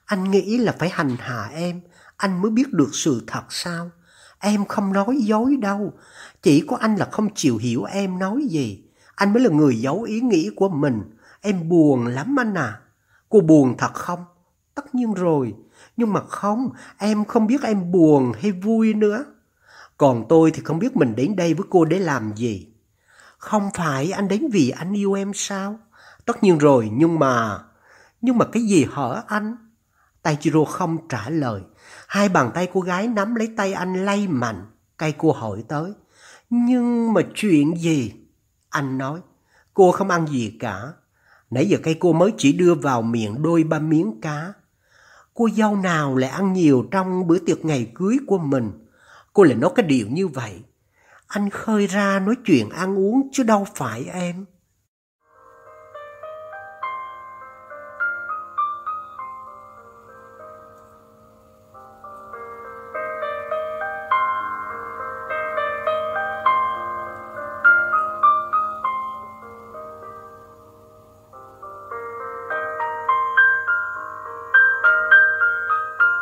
Anh nghĩ là phải hành hạ em, anh mới biết được sự thật sao? Em không nói dối đâu, chỉ có anh là không chịu hiểu em nói gì. Anh mới là người giấu ý nghĩ của mình, em buồn lắm anh à. Cô buồn thật không? Tất nhiên rồi, nhưng mà không, em không biết em buồn hay vui nữa. Còn tôi thì không biết mình đến đây với cô để làm gì. Không phải anh đến vì anh yêu em sao? Tất nhiên rồi, nhưng mà... Nhưng mà cái gì hở anh? Taichiro không trả lời. Hai bàn tay cô gái nắm lấy tay anh lay mạnh. Cây cô hỏi tới. Nhưng mà chuyện gì? Anh nói. Cô không ăn gì cả. Nãy giờ cây cô mới chỉ đưa vào miệng đôi ba miếng cá. Cô dâu nào lại ăn nhiều trong bữa tiệc ngày cưới của mình? Cô lại nói cái điều như vậy. Anh khơi ra nói chuyện ăn uống chứ đâu phải em.